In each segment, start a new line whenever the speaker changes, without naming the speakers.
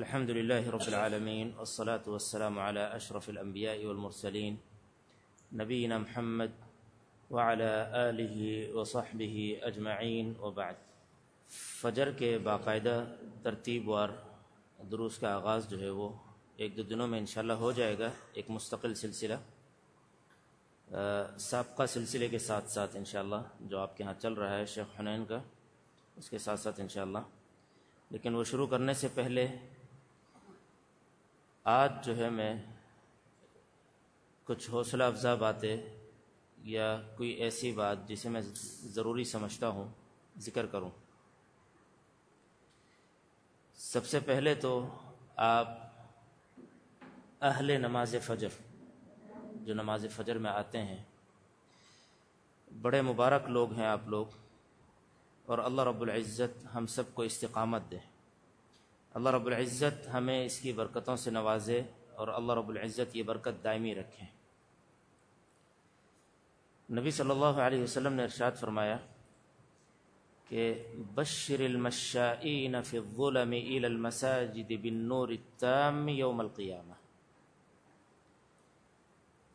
الحمد لله رب العالمين، والصلاة والسلام على أشرف الأنبياء والمرسلين، نبينا محمد وعلى آله وصحبه أجمعين وبعد. فجر کے باقاعدہ ترتیب وار دروس کا آغاز جو ہے وہ ایک دو دنوں میں انشاءاللہ ہو جائے گا، ایک مستقل سلسلہ سابقہ سلسلے کے ساتھ ساتھ انشاءاللہ جو آپ کے ہاں چل رہا ہے شیخ حنین کا، اس کے ساتھ ساتھ انشاءاللہ۔ لیکن وہ شروع کرنے سے پہلے آج جو ہے میں کچھ حوصلہ افزا باتیں یا کوئی ایسی بات جسے میں ضروری سمجھتا ہوں، ذکر کروں۔ سب سے پہلے تو آپ اہل نماز فجر، جو نماز فجر میں آتے ہیں، بڑے مبارک لوگ ہیں آپ لوگ، اور اللہ رب العزت ہم سب کو استقامت دے۔ اللہ رب العزت ہمیں اس کی برکتوں سے نوازے اور اللہ رب العزت یہ برکت دائمی رکھیں نبی صلی اللہ علیہ وسلم نے ارشاد فرمایا کہ بشر المشائین فی الظلم الى المساجد بالنور التام یوم القیامہ۔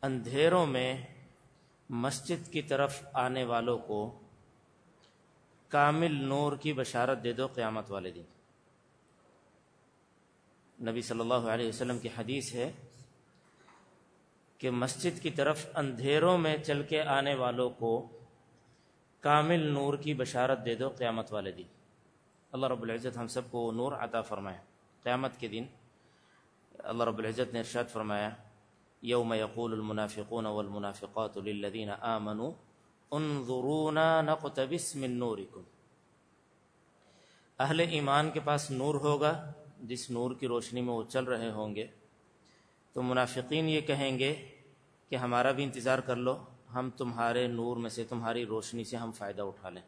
اندھیروں میں مسجد کی طرف آنے والوں کو کامل نور کی بشارت دے دو قیامت والے دن۔ نبی صلی اللہ علیہ وسلم کی حدیث ہے کہ مسجد کی طرف اندھیروں میں چل کے آنے والوں کو کامل نور کی بشارت دے دو قیامت والے دن۔ اللہ رب العزت ہم سب کو نور عطا فرمائے۔ قیامت کے دن اللہ رب العزت نے ارشاد فرمایا، یوم یقول المنافقون والمنافقات للذین آمنوا، انظرونا نقتبس من نورکم۔ اہل ایمان کے پاس نور ہوگا جس نور کی روشنی میں وہ چل رہے ہوں گے، تو منافقین یہ کہیں گے کہ ہمارا بھی انتظار کر لو، ہم تمہارے نور میں سے، تمہاری روشنی سے ہم فائدہ اٹھا لیں۔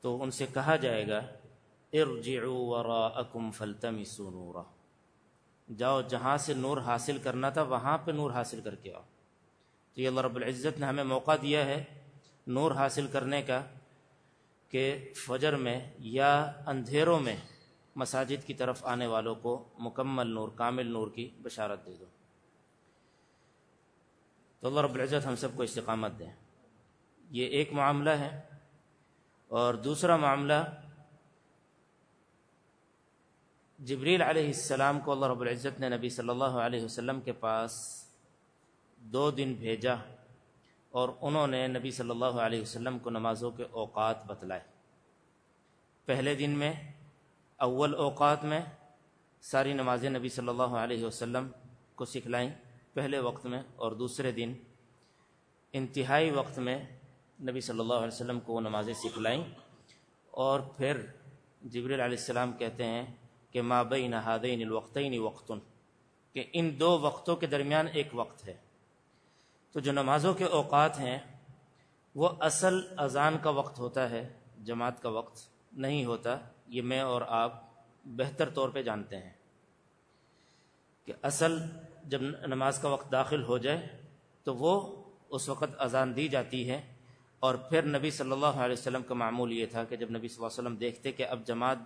تو ان سے کہا جائے گا، ارجعوا وراءکم فلتمسوا نورا۔ جاؤ جہاں سے نور حاصل کرنا تھا، وہاں پہ نور حاصل کر کے آؤ۔ تو یہ اللہ رب العزت نے ہمیں موقع دیا ہے نور حاصل کرنے کا کہ فجر میں یا اندھیروں میں مساجد کی طرف آنے والوں کو مکمل نور، کامل نور کی بشارت دے دو۔ تو اللہ رب العزت ہم سب کو استقامت دیں یہ ایک معاملہ ہے۔ اور دوسرا معاملہ، جبریل علیہ السلام کو اللہ رب العزت نے نبی صلی اللہ علیہ وسلم کے پاس دو دن بھیجا اور انہوں نے نبی صلی اللہ علیہ وسلم کو نمازوں کے اوقات بتلائے۔ پہلے دن میں اول اوقات میں ساری نمازیں نبی صلی اللہ علیہ وسلم کو سکھلائیں، پہلے وقت میں اور دوسرے دن۔ انتہائی وقت میں نبی صلی اللہ علیہ وسلم کو وہ نمازیں سکھلائیں۔ اور پھر جبریل علیہ السلام کہتے ہیں کہ ما بین ہادین الوقتین وقتن، کہ ان دو وقتوں کے درمیان ایک وقت ہے۔ تو جو نمازوں کے اوقات ہیں، وہ اصل اذان کا وقت ہوتا ہے، جماعت کا وقت۔ نہیں ہوتا، یہ میں اور آپ بہتر طور پہ جانتے ہیں کہ اصل جب نماز کا وقت داخل ہو جائے تو وہ اس وقت اذان دی جاتی ہے اور پھر نبی صلی اللہ علیہ وسلم کا معمول یہ تھا کہ جب نبی صلی اللہ علیہ وسلم دیکھتے کہ اب جماعت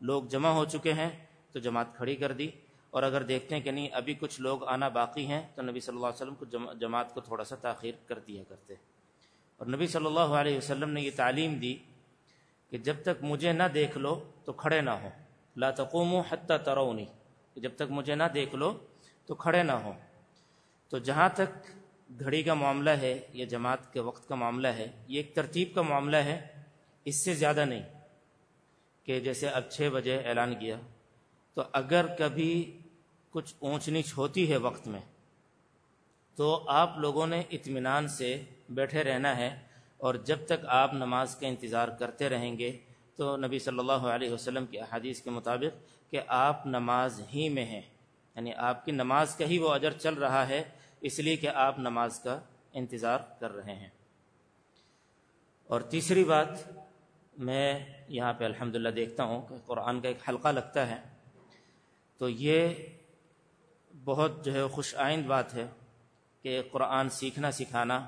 لوگ جمع ہو چکے ہیں تو جماعت کھڑی کر دی اور اگر دیکھتے ہیں کہ نہیں ابھی کچھ لوگ آنا باقی ہیں تو نبی صلی اللہ علیہ وسلم کو جماعت کو تھوڑا سا تاخیر کر دیا کرتے۔ اور نبی صلی اللہ علیہ وسلم نے یہ تعلیم دی کہ جب تک مجھے نہ دیکھ لو تو کھڑے نہ ہو۔ لا تقوموا حتی ترونی۔ جب تک مجھے نہ دیکھ لو تو کھڑے نہ ہو۔ تو جہاں تک گھڑی کا معاملہ ہے یا جماعت کے وقت کا معاملہ ہے، یہ ایک ترتیب کا معاملہ ہے۔ اس سے زیادہ نہیں کہ جیسے اب چھ بجے اعلان کیا۔ تو اگر کبھی کچھ اونچ نیچ ہوتی ہے وقت میں، تو آپ لوگوں نے اطمینان سے بیٹھے رہنا ہے۔ اور جب تک آپ نماز کا انتظار کرتے رہیں گے تو نبی صلی اللہ علیہ وسلم کی احادیث کے مطابق کہ آپ نماز ہی میں ہیں یعنی آپ کی نماز کا ہی وہ اجر چل رہا ہے، اس لیے کہ آپ نماز کا انتظار کر رہے ہیں۔ اور تیسری بات میں یہاں پہ الحمدللہ دیکھتا ہوں کہ قرآن کا ایک حلقہ لگتا ہے۔ تو یہ بہت جو ہے خوش آئند بات ہے کہ قرآن سیکھنا سکھانا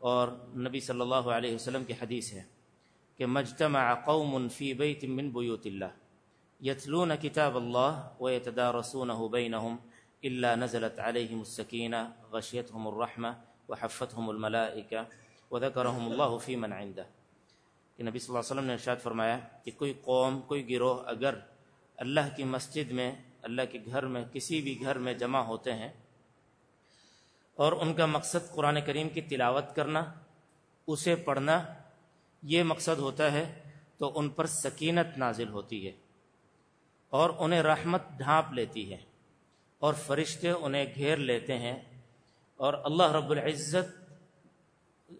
اور نبی صلی اللہ علیہ وسلم کی حدیث ہے کہ مجتمع قوم فی بیت من بیوت اللہ يتلون كتاب الله ويتدارسونه بينهم إلا نزلت عليهم السكينة غشيتهم الرحمة وحفتهم الملائكة وذكرهم الله في من عنده کہ نبی صلی اللہ علیہ وسلم نے ارشاد فرمایا کہ کوئی قوم، کوئی گروہ اگر اللہ کی مسجد میں، اللہ کے گھر میں، کسی بھی گھر میں جمع ہوتے ہیں اور ان کا مقصد قرآن کریم کی تلاوت کرنا، اسے پڑھنا، یہ مقصد ہوتا ہے تو ان پر سکینت نازل ہوتی ہے اور انہیں رحمت ڈھانپ لیتی ہے اور فرشتے انہیں گھیر لیتے ہیں اور اللہ رب العزت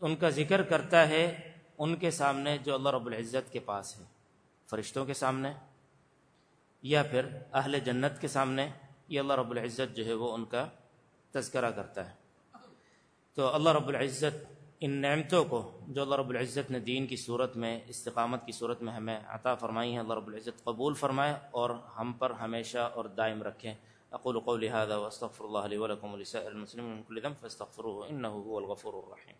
ان کا ذکر کرتا ہے ان کے سامنے جو اللہ رب العزت کے پاس ہے، فرشتوں کے سامنے یا پھر اہل جنت کے سامنے، یہ اللہ رب العزت جو ہے وہ ان کا تذکرہ کرتا ہے۔ تو اللہ رب العزت ان نعمتوں کو جو اللہ رب العزت نے دین کی صورت میں، استقامت کی صورت میں ہمیں عطا فرمائی ہیں، اللہ رب العزت قبول فرمائے اور ہم پر ہمیشہ اور دائم رکھیں۔ اقول قولي هذا واستغفر الله لي ولكم ولسائر المسلمين من كل ذنب فاستغفروه انه هو الغفور الرحيم